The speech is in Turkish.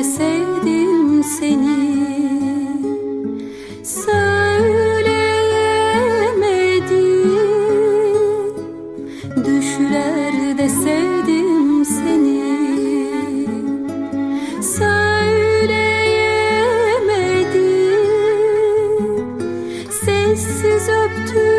de sevdim seni. Sevdim seni. Söyleyemedim Sessiz öptüm